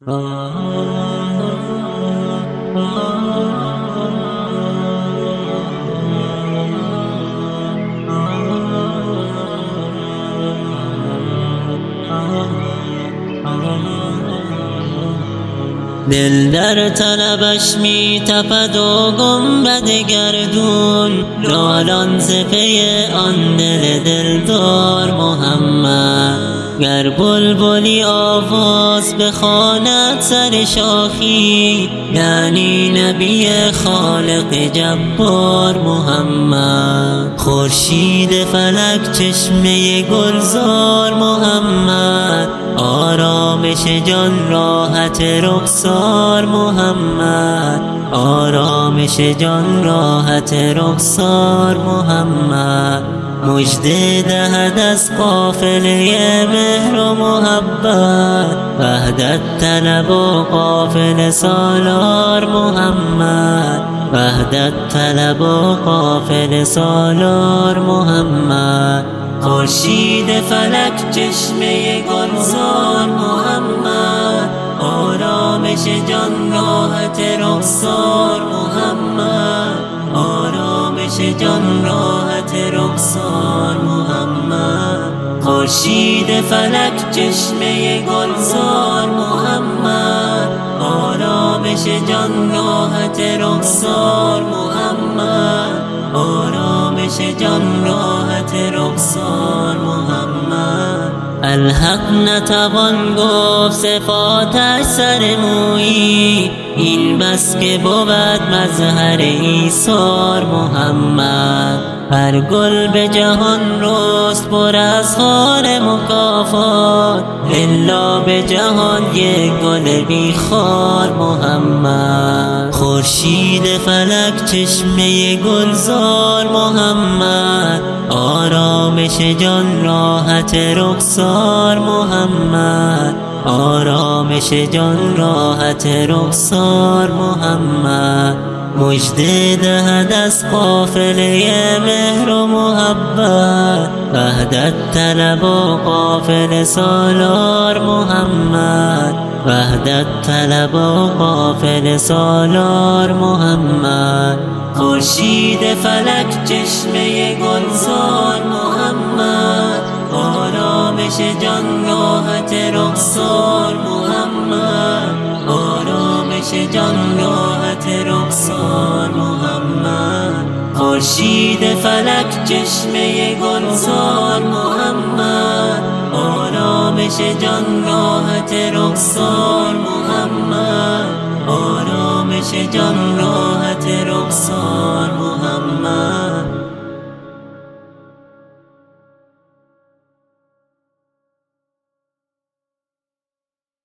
دل در طلبش می تپد و گنبد گردون نالان ز پی آن دل دلدار محمد. گر بلبلی آواز بخواند سر شاخی یعنی نبی خالق جبار محمد. خورشید فلک چشمه گلزار محمد. آرامش جان راحت رخسار محمد. آرامش جان راحت رخسار محمد. مژده دهد از قافله مهر و محبت وحدت طلب و قافله سالار محمد. وحدت طلب و قافله سالار محمد. خورشید فلک چشمه گلزار محمد. آرامش جان راحت رخسار محمد. آرامش جان راحت خورشید فلک چشمه گلزار محمد آرامش جان راحت رخسار محمد آرامش جان راحت رخسار محمد. الحق نتوان گفت صفاتش سر مویی این بس که بود مظهر ایثار محمد. هر گل به جهان رست پر از خار مکافات. الا به جهان یک گل بی خار محمد. خورشید فلک چشمه گلزار محمد. آرامش جان راحت رخسار محمد. آرامش جان راحت رخسار محمد. مژده دهد از قافله مهر و محبت. وحدت طلب و قافله سالار محمد. وحدت طلب و قافله سالار محمد. خورشید فلک چشمه گلزار محمد. آرامش جان راحت رخسار محمد. خورشید فلک چشمه گلزار محمد. آرامش جان راحت رخسار محمد. آرامش جان راحت رخسار